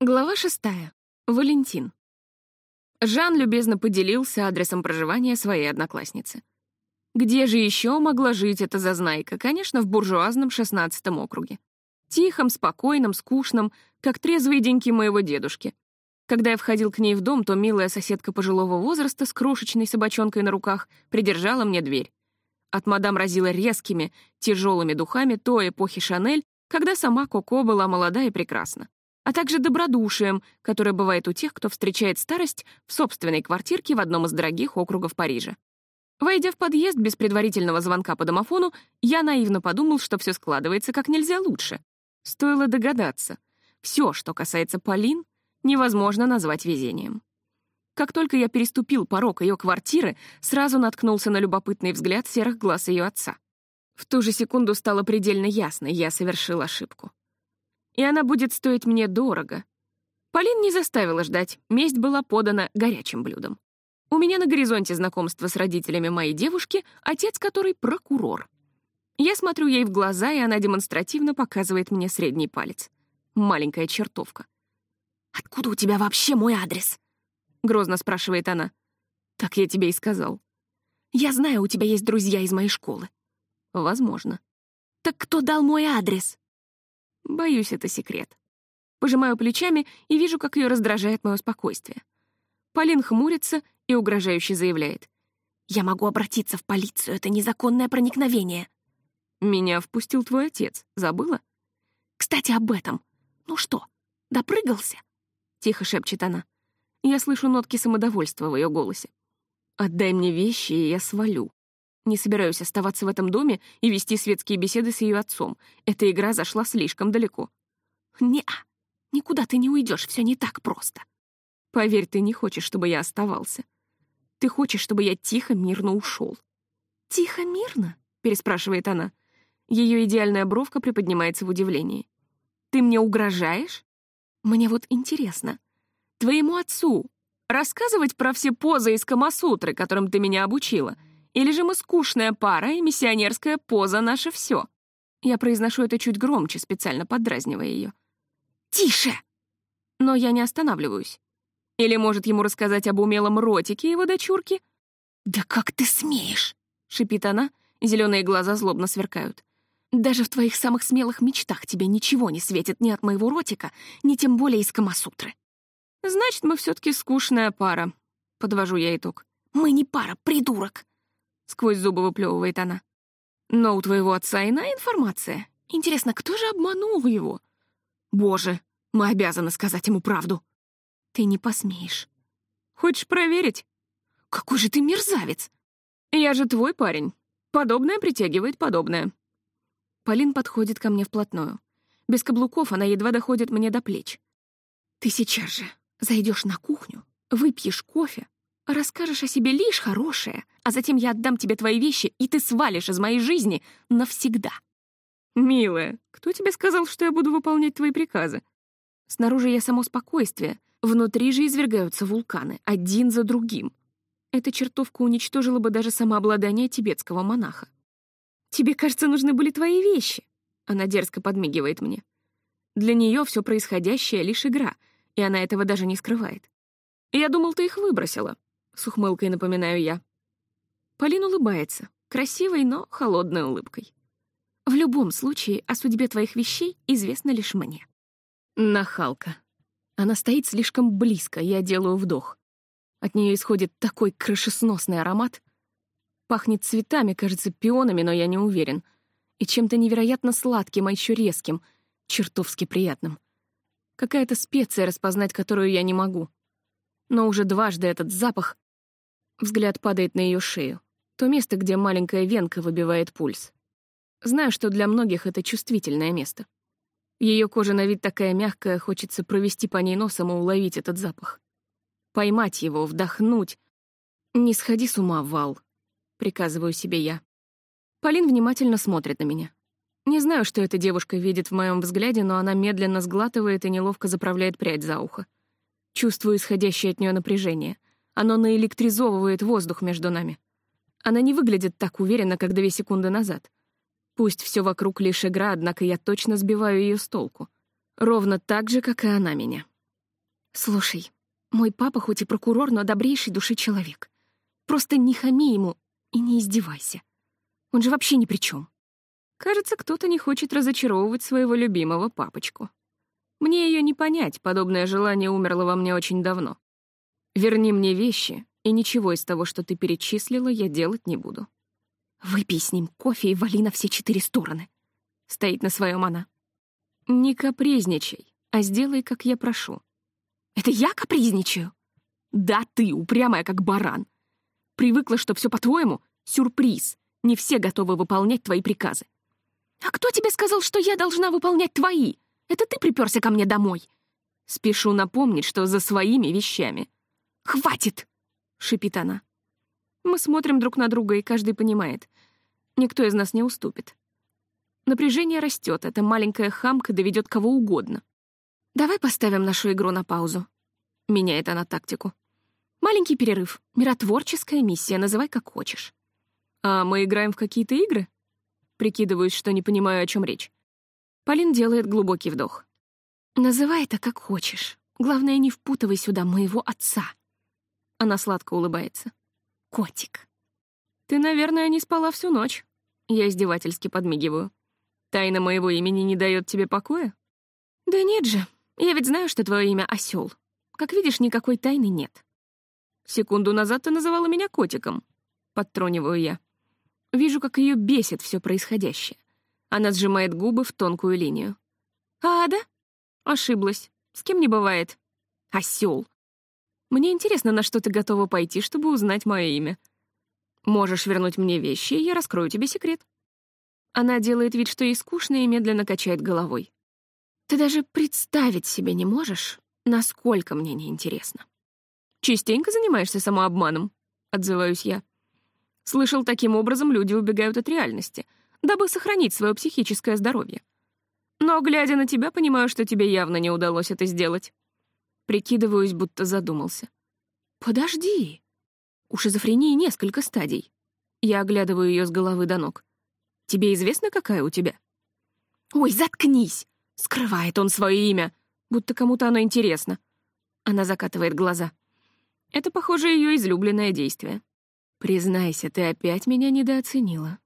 Глава шестая. Валентин. Жан любезно поделился адресом проживания своей одноклассницы. Где же еще могла жить эта зазнайка? Конечно, в буржуазном шестнадцатом округе. Тихом, спокойном, скучном, как трезвые деньки моего дедушки. Когда я входил к ней в дом, то милая соседка пожилого возраста с крошечной собачонкой на руках придержала мне дверь. От мадам разила резкими, тяжелыми духами той эпохи Шанель, когда сама Коко была молода и прекрасна а также добродушием, которое бывает у тех, кто встречает старость в собственной квартирке в одном из дорогих округов Парижа. Войдя в подъезд без предварительного звонка по домофону, я наивно подумал, что все складывается как нельзя лучше. Стоило догадаться. Все, что касается Полин, невозможно назвать везением. Как только я переступил порог ее квартиры, сразу наткнулся на любопытный взгляд серых глаз ее отца. В ту же секунду стало предельно ясно, я совершил ошибку и она будет стоить мне дорого. Полин не заставила ждать, месть была подана горячим блюдом. У меня на горизонте знакомство с родителями моей девушки, отец которой — прокурор. Я смотрю ей в глаза, и она демонстративно показывает мне средний палец. Маленькая чертовка. «Откуда у тебя вообще мой адрес?» — грозно спрашивает она. «Так я тебе и сказал». «Я знаю, у тебя есть друзья из моей школы». «Возможно». «Так кто дал мой адрес?» Боюсь, это секрет. Пожимаю плечами и вижу, как ее раздражает мое спокойствие. Полин хмурится и угрожающе заявляет. «Я могу обратиться в полицию, это незаконное проникновение». «Меня впустил твой отец, забыла?» «Кстати, об этом. Ну что, допрыгался?» Тихо шепчет она. Я слышу нотки самодовольства в ее голосе. «Отдай мне вещи, и я свалю. Не собираюсь оставаться в этом доме и вести светские беседы с ее отцом. Эта игра зашла слишком далеко. Не-а, никуда ты не уйдешь, все не так просто. Поверь, ты не хочешь, чтобы я оставался. Ты хочешь, чтобы я тихо, мирно ушел. Тихо, мирно? переспрашивает она. Ее идеальная бровка приподнимается в удивлении. Ты мне угрожаешь? Мне вот интересно. Твоему отцу рассказывать про все позы из Камасутры, которым ты меня обучила — или же мы скучная пара, и миссионерская поза — наше все. Я произношу это чуть громче, специально поддразнивая ее. «Тише!» Но я не останавливаюсь. Или, может, ему рассказать об умелом ротике его дочурки? «Да как ты смеешь!» — шипит она, зеленые глаза злобно сверкают. «Даже в твоих самых смелых мечтах тебе ничего не светит ни от моего ротика, ни тем более из Камасутры». «Значит, мы все таки скучная пара», — подвожу я итог. «Мы не пара, придурок!» Сквозь зубы выплевывает она. Но у твоего отца иная информация. Интересно, кто же обманул его? Боже, мы обязаны сказать ему правду. Ты не посмеешь. Хочешь проверить? Какой же ты мерзавец! Я же твой парень. Подобное притягивает подобное. Полин подходит ко мне вплотную. Без каблуков она едва доходит мне до плеч. Ты сейчас же зайдешь на кухню, выпьешь кофе, Расскажешь о себе лишь хорошее, а затем я отдам тебе твои вещи, и ты свалишь из моей жизни навсегда. Милая, кто тебе сказал, что я буду выполнять твои приказы? Снаружи я само спокойствие, внутри же извергаются вулканы, один за другим. Эта чертовка уничтожила бы даже самообладание тибетского монаха. «Тебе, кажется, нужны были твои вещи», — она дерзко подмигивает мне. Для нее все происходящее — лишь игра, и она этого даже не скрывает. «Я думал, ты их выбросила», с ухмылкой напоминаю я. Полин улыбается, красивой, но холодной улыбкой. В любом случае, о судьбе твоих вещей известно лишь мне. Нахалка. Она стоит слишком близко, я делаю вдох. От нее исходит такой крышесносный аромат. Пахнет цветами, кажется, пионами, но я не уверен. И чем-то невероятно сладким, а еще резким, чертовски приятным. Какая-то специя, распознать которую я не могу. Но уже дважды этот запах Взгляд падает на ее шею. То место, где маленькая венка выбивает пульс. Знаю, что для многих это чувствительное место. Ее кожа на вид такая мягкая, хочется провести по ней носом и уловить этот запах. Поймать его, вдохнуть. «Не сходи с ума, Вал», — приказываю себе я. Полин внимательно смотрит на меня. Не знаю, что эта девушка видит в моем взгляде, но она медленно сглатывает и неловко заправляет прядь за ухо. Чувствую исходящее от нее напряжение — оно наэлектризовывает воздух между нами. Она не выглядит так уверенно, как две секунды назад. Пусть все вокруг лишь игра, однако я точно сбиваю ее с толку. Ровно так же, как и она меня. Слушай, мой папа хоть и прокурор, но добрейший души человек. Просто не хами ему и не издевайся. Он же вообще ни при чем. Кажется, кто-то не хочет разочаровывать своего любимого папочку. Мне ее не понять, подобное желание умерло во мне очень давно. Верни мне вещи, и ничего из того, что ты перечислила, я делать не буду. Выпей с ним кофе и вали на все четыре стороны. Стоит на своем она. Не капризничай, а сделай, как я прошу. Это я капризничаю? Да ты, упрямая, как баран. Привыкла, что все по-твоему — сюрприз. Не все готовы выполнять твои приказы. А кто тебе сказал, что я должна выполнять твои? Это ты приперся ко мне домой. Спешу напомнить, что за своими вещами. Хватит! — шипит она. Мы смотрим друг на друга, и каждый понимает. Никто из нас не уступит. Напряжение растет, эта маленькая хамка доведет кого угодно. Давай поставим нашу игру на паузу. Меняет она тактику. Маленький перерыв, миротворческая миссия, называй как хочешь. А мы играем в какие-то игры? Прикидываюсь, что не понимаю, о чем речь. Полин делает глубокий вдох. Называй это как хочешь. Главное, не впутывай сюда моего отца. Она сладко улыбается. «Котик». «Ты, наверное, не спала всю ночь». Я издевательски подмигиваю. «Тайна моего имени не дает тебе покоя?» «Да нет же. Я ведь знаю, что твое имя — Осел. Как видишь, никакой тайны нет». «Секунду назад ты называла меня котиком», — подтрониваю я. Вижу, как ее бесит все происходящее. Она сжимает губы в тонкую линию. «А, да?» Ошиблась. С кем не бывает. Осел. Мне интересно, на что ты готова пойти, чтобы узнать мое имя. Можешь вернуть мне вещи, и я раскрою тебе секрет». Она делает вид, что ей скучно, и медленно качает головой. «Ты даже представить себе не можешь, насколько мне неинтересно». «Частенько занимаешься самообманом?» — отзываюсь я. Слышал, таким образом люди убегают от реальности, дабы сохранить свое психическое здоровье. Но, глядя на тебя, понимаю, что тебе явно не удалось это сделать. Прикидываюсь, будто задумался. «Подожди. У шизофрении несколько стадий. Я оглядываю ее с головы до ног. Тебе известно, какая у тебя?» «Ой, заткнись!» Скрывает он свое имя, будто кому-то оно интересно. Она закатывает глаза. Это, похоже, ее излюбленное действие. «Признайся, ты опять меня недооценила».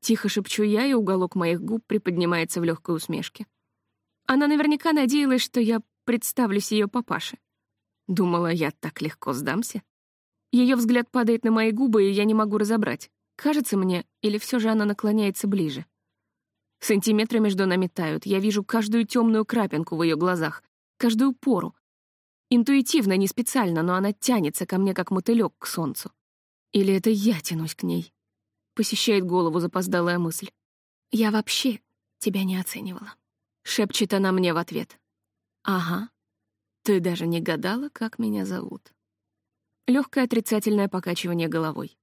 Тихо шепчу я, и уголок моих губ приподнимается в легкой усмешке. Она наверняка надеялась, что я представлюсь ее папаше. Думала, я так легко сдамся. Ее взгляд падает на мои губы, и я не могу разобрать, кажется мне, или все же она наклоняется ближе. Сантиметры между нами тают, я вижу каждую темную крапинку в ее глазах, каждую пору. Интуитивно, не специально, но она тянется ко мне, как мотылек к солнцу. Или это я тянусь к ней? Посещает голову запоздалая мысль. «Я вообще тебя не оценивала», — шепчет она мне в ответ. «Ага. Ты даже не гадала, как меня зовут». Легкое отрицательное покачивание головой.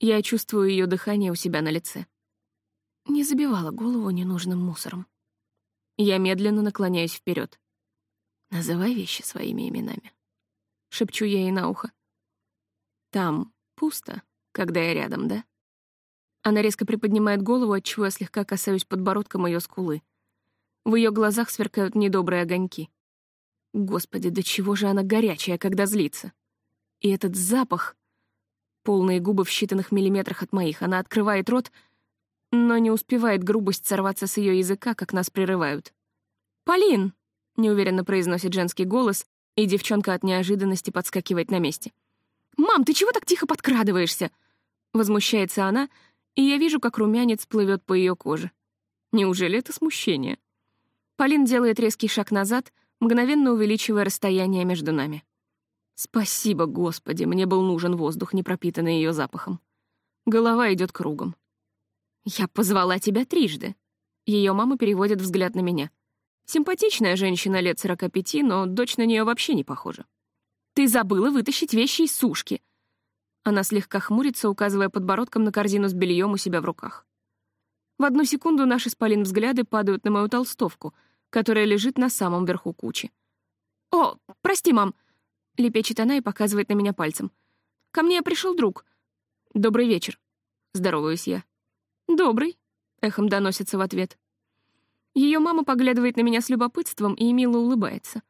Я чувствую ее дыхание у себя на лице. Не забивала голову ненужным мусором. Я медленно наклоняюсь вперед. «Называй вещи своими именами», — шепчу я ей на ухо. «Там пусто, когда я рядом, да?» Она резко приподнимает голову, отчего я слегка касаюсь подбородком ее скулы. В ее глазах сверкают недобрые огоньки. Господи, до чего же она горячая, когда злится. И этот запах... Полные губы в считанных миллиметрах от моих. Она открывает рот, но не успевает грубость сорваться с ее языка, как нас прерывают. «Полин!» — неуверенно произносит женский голос, и девчонка от неожиданности подскакивает на месте. «Мам, ты чего так тихо подкрадываешься?» Возмущается она, и я вижу, как румянец плывет по ее коже. Неужели это смущение? Полин делает резкий шаг назад, мгновенно увеличивая расстояние между нами. Спасибо, Господи, мне был нужен воздух, не пропитанный ее запахом. Голова идет кругом. «Я позвала тебя трижды». Ее мама переводит взгляд на меня. Симпатичная женщина лет сорока пяти, но дочь на нее вообще не похожа. «Ты забыла вытащить вещи из сушки». Она слегка хмурится, указывая подбородком на корзину с бельем у себя в руках. В одну секунду наши с Полин взгляды падают на мою толстовку — которая лежит на самом верху кучи. «О, прости, мам!» — лепечет она и показывает на меня пальцем. «Ко мне пришел друг. Добрый вечер», — здороваюсь я. «Добрый», — эхом доносится в ответ. Ее мама поглядывает на меня с любопытством и мило улыбается.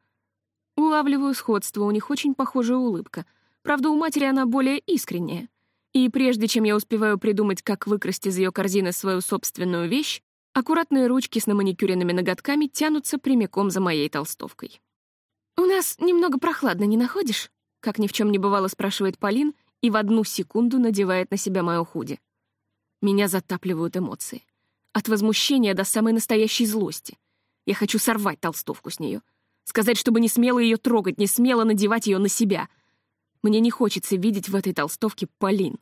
Улавливаю сходство, у них очень похожая улыбка. Правда, у матери она более искренняя. И прежде чем я успеваю придумать, как выкрасть из ее корзины свою собственную вещь, аккуратные ручки с наманикюренными ноготками тянутся прямиком за моей толстовкой. «У нас немного прохладно, не находишь?» Как ни в чем не бывало, спрашивает Полин и в одну секунду надевает на себя мою худи. Меня затапливают эмоции. От возмущения до самой настоящей злости. Я хочу сорвать толстовку с нее. Сказать, чтобы не смело ее трогать, не смело надевать ее на себя. Мне не хочется видеть в этой толстовке Полин.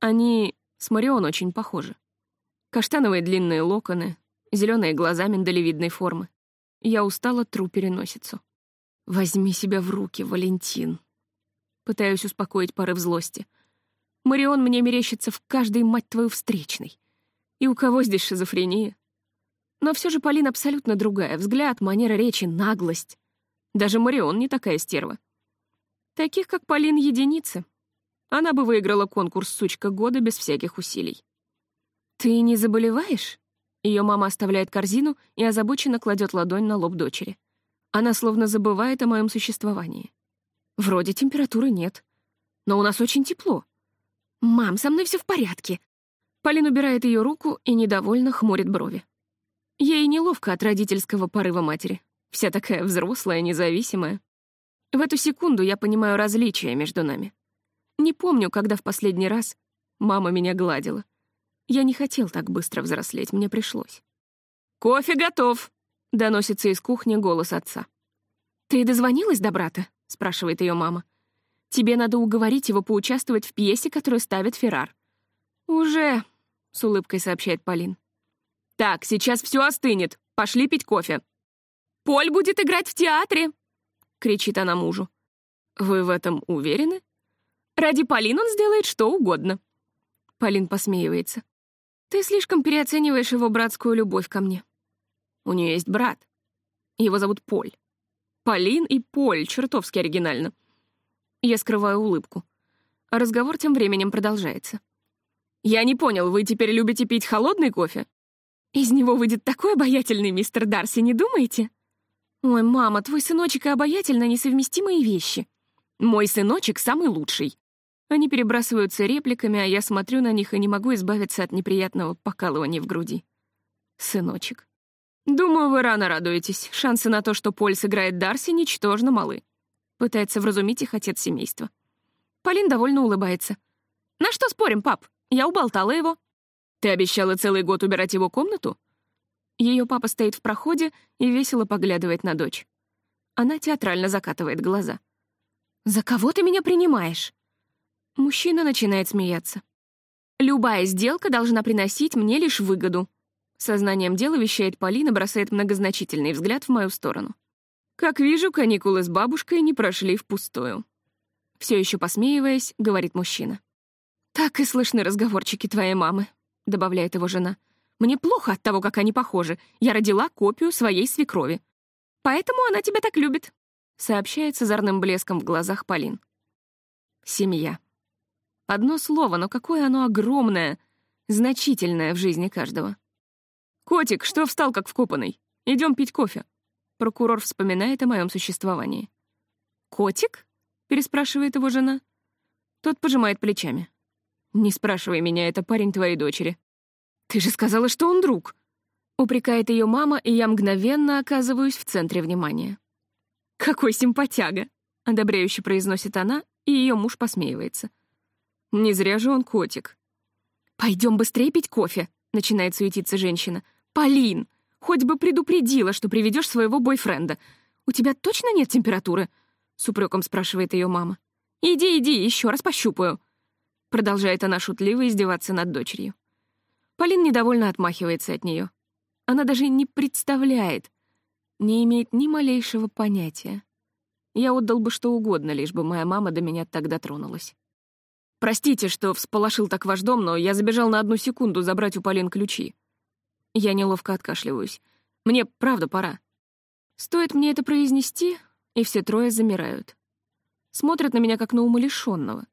Они с Марион очень похожи. Каштановые длинные локоны, зеленые глаза миндалевидной формы. Я устала тру переносицу. «Возьми себя в руки, Валентин». Пытаюсь успокоить порыв злости. Марион мне мерещится в каждой, мать твою, встречной. И у кого здесь шизофрения? Но все же Полина абсолютно другая. Взгляд, манера речи, наглость. Даже Марион не такая стерва. Таких, как Полин, единицы. Она бы выиграла конкурс «Сучка года» без всяких усилий. «Ты не заболеваешь?» Ее мама оставляет корзину и озабоченно кладет ладонь на лоб дочери. Она словно забывает о моем существовании. Вроде температуры нет. Но у нас очень тепло. «Мам, со мной все в порядке». Полин убирает ее руку и недовольно хмурит брови. Ей неловко от родительского порыва матери. Вся такая взрослая, независимая. В эту секунду я понимаю различия между нами. Не помню, когда в последний раз мама меня гладила. Я не хотел так быстро взрослеть, мне пришлось. «Кофе готов!» — доносится из кухни голос отца. «Ты дозвонилась до брата?» — спрашивает ее мама. Тебе надо уговорить его поучаствовать в пьесе, которую ставит Феррар». «Уже», — с улыбкой сообщает Полин. «Так, сейчас все остынет. Пошли пить кофе». «Поль будет играть в театре!» — кричит она мужу. «Вы в этом уверены?» «Ради Полин он сделает что угодно». Полин посмеивается. «Ты слишком переоцениваешь его братскую любовь ко мне. У нее есть брат. Его зовут Поль. Полин и Поль, чертовски оригинально. Я скрываю улыбку. А разговор тем временем продолжается. «Я не понял, вы теперь любите пить холодный кофе?» «Из него выйдет такой обаятельный мистер Дарси, не думаете?» «Ой, мама, твой сыночек и обаятельно несовместимые вещи. Мой сыночек самый лучший». Они перебрасываются репликами, а я смотрю на них и не могу избавиться от неприятного покалывания в груди. Сыночек. Думаю, вы рано радуетесь. Шансы на то, что Поль сыграет Дарси, ничтожно малы. Пытается вразумить их отец семейства. Полин довольно улыбается. «На что спорим, пап? Я уболтала его». «Ты обещала целый год убирать его комнату?» Ее папа стоит в проходе и весело поглядывает на дочь. Она театрально закатывает глаза. «За кого ты меня принимаешь?» Мужчина начинает смеяться. «Любая сделка должна приносить мне лишь выгоду». Сознанием дела вещает Полина, бросает многозначительный взгляд в мою сторону. Как вижу, каникулы с бабушкой не прошли впустую. Все еще посмеиваясь, говорит мужчина. «Так и слышны разговорчики твоей мамы», — добавляет его жена. «Мне плохо от того, как они похожи. Я родила копию своей свекрови. Поэтому она тебя так любит», — сообщает с озорным блеском в глазах Полин. Семья. Одно слово, но какое оно огромное, значительное в жизни каждого. «Котик, что встал как вкопанный? Идем пить кофе», Прокурор вспоминает о моем существовании. «Котик?» — переспрашивает его жена. Тот пожимает плечами. «Не спрашивай меня, это парень твоей дочери». «Ты же сказала, что он друг!» Упрекает ее мама, и я мгновенно оказываюсь в центре внимания. «Какой симпатяга!» — одобряюще произносит она, и ее муж посмеивается. «Не зря же он котик». «Пойдем быстрее пить кофе», — начинает суетиться женщина. «Полин, Хоть бы предупредила, что приведешь своего бойфренда. У тебя точно нет температуры?» — с упреком спрашивает ее мама. «Иди, иди, еще раз пощупаю». Продолжает она шутливо издеваться над дочерью. Полин недовольно отмахивается от нее. Она даже не представляет, не имеет ни малейшего понятия. Я отдал бы что угодно, лишь бы моя мама до меня так дотронулась. «Простите, что всполошил так ваш дом, но я забежал на одну секунду забрать у Полин ключи. Я неловко откашливаюсь. Мне правда пора. Стоит мне это произнести, и все трое замирают. Смотрят на меня как на умалишенного.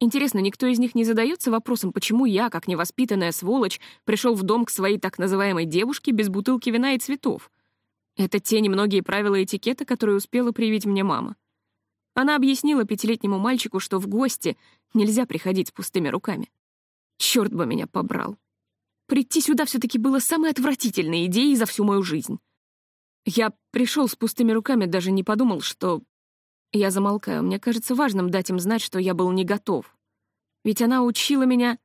Интересно, никто из них не задается вопросом, почему я, как невоспитанная сволочь, пришел в дом к своей так называемой девушке без бутылки вина и цветов? Это те немногие правила этикета, которые успела привить мне мама. Она объяснила пятилетнему мальчику, что в гости нельзя приходить с пустыми руками. Черт бы меня побрал. Прийти сюда все таки было самой отвратительной идеей за всю мою жизнь. Я пришел с пустыми руками, даже не подумал, что... Я замолкаю. Мне кажется важным дать им знать, что я был не готов. Ведь она учила меня,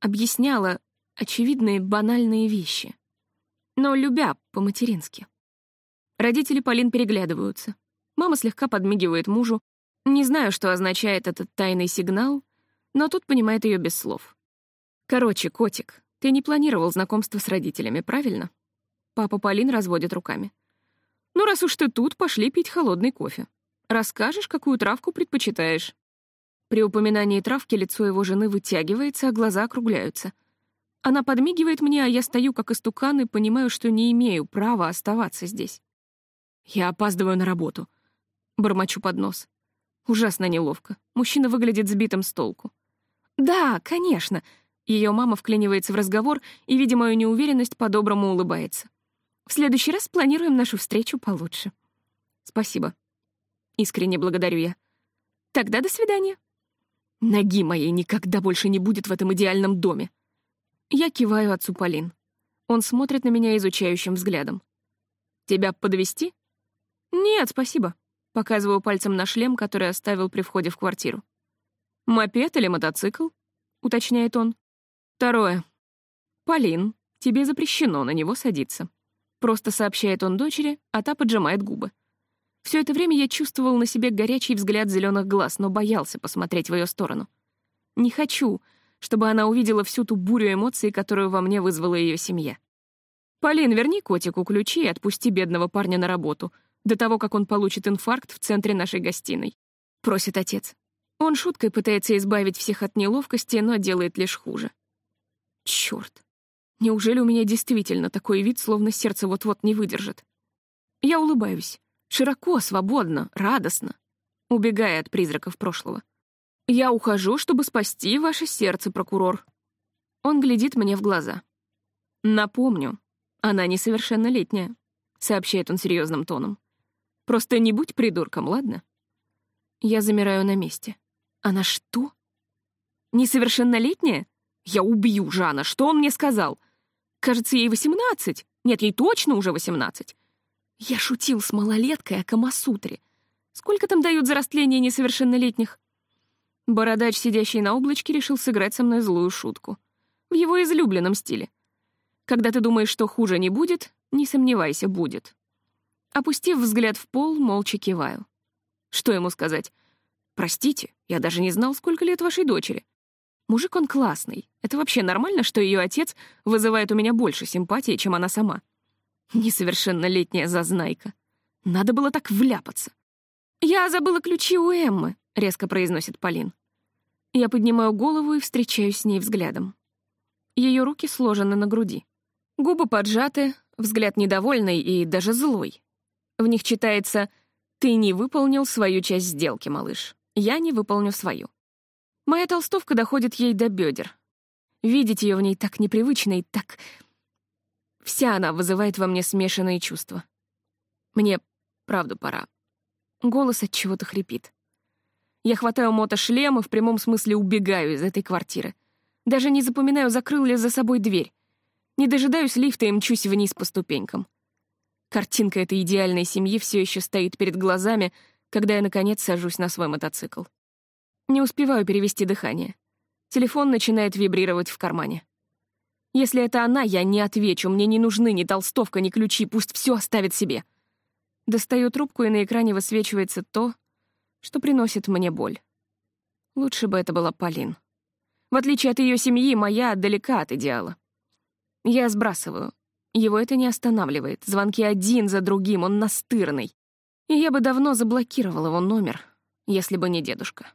объясняла очевидные банальные вещи. Но любя по-матерински. Родители Полин переглядываются. Мама слегка подмигивает мужу. Не знаю, что означает этот тайный сигнал, но тут понимает ее без слов. Короче, котик, ты не планировал знакомство с родителями, правильно? Папа Полин разводит руками. Ну, раз уж ты тут, пошли пить холодный кофе. Расскажешь, какую травку предпочитаешь? При упоминании травки лицо его жены вытягивается, а глаза округляются. Она подмигивает мне, а я стою как истукан и понимаю, что не имею права оставаться здесь. Я опаздываю на работу. Бормочу под нос. Ужасно неловко. Мужчина выглядит сбитым с толку. «Да, конечно». Ее мама вклинивается в разговор и, видя мою неуверенность, по-доброму улыбается. «В следующий раз планируем нашу встречу получше». «Спасибо». Искренне благодарю я. «Тогда до свидания». Ноги моей никогда больше не будет в этом идеальном доме. Я киваю отцу Полин. Он смотрит на меня изучающим взглядом. «Тебя подвести? «Нет, спасибо», — показываю пальцем на шлем, который оставил при входе в квартиру. «Мопед или мотоцикл?» — уточняет он. Второе. «Полин, тебе запрещено на него садиться». Просто сообщает он дочери, а та поджимает губы. Все это время я чувствовал на себе горячий взгляд зеленых глаз, но боялся посмотреть в ее сторону. Не хочу, чтобы она увидела всю ту бурю эмоций, которую во мне вызвала ее семья. «Полин, верни котику ключи и отпусти бедного парня на работу, до того, как он получит инфаркт в центре нашей гостиной», — просит отец. Он шуткой пытается избавить всех от неловкости, но делает лишь хуже. Чёрт. Неужели у меня действительно такой вид, словно сердце вот-вот не выдержит? Я улыбаюсь. Широко, свободно, радостно, убегая от призраков прошлого. «Я ухожу, чтобы спасти ваше сердце, прокурор». Он глядит мне в глаза. «Напомню, она несовершеннолетняя», — сообщает он серьезным тоном. «Просто не будь придурком, ладно?» Я замираю на месте. «Она что? Несовершеннолетняя? Я убью Жана, что он мне сказал? Кажется, ей восемнадцать. Нет, ей точно уже восемнадцать. Я шутил с малолеткой о Камасутре. Сколько там дают за растление несовершеннолетних? Бородач, сидящий на облачке, решил сыграть со мной злую шутку. В его излюбленном стиле. Когда ты думаешь, что хуже не будет, не сомневайся, будет. Опустив взгляд в пол, молча киваю. Что ему сказать? «Простите, я даже не знал, сколько лет вашей дочери». Мужик он классный. Это вообще нормально, что ее отец вызывает у меня больше симпатии, чем она сама? Несовершеннолетняя зазнайка. Надо было так вляпаться. «Я забыла ключи у Эммы», — резко произносит Полин. Я поднимаю голову и встречаюсь с ней взглядом. Ее руки сложены на груди. Губы поджаты, взгляд недовольный и даже злой. В них читается «Ты не выполнил свою часть сделки, малыш. Я не выполню свою». Моя толстовка доходит ей до бедер. Видеть ее в ней так непривычно и так Вся она вызывает во мне смешанные чувства. Мне правда пора. Голос от чего-то хрипит. Я хватаю мотошлем и в прямом смысле убегаю из этой квартиры. Даже не запоминаю, закрыл ли за собой дверь. Не дожидаюсь лифта и мчусь вниз по ступенькам. Картинка этой идеальной семьи все еще стоит перед глазами, когда я, наконец, сажусь на свой мотоцикл. Не успеваю перевести дыхание. Телефон начинает вибрировать в кармане. Если это она, я не отвечу, мне не нужны ни толстовка, ни ключи, пусть все оставит себе. Достаю трубку, и на экране высвечивается то, что приносит мне боль. Лучше бы это была Полин. В отличие от ее семьи, моя далека от идеала. Я сбрасываю. Его это не останавливает. Звонки один за другим, он настырный. И я бы давно заблокировал его номер, если бы не дедушка.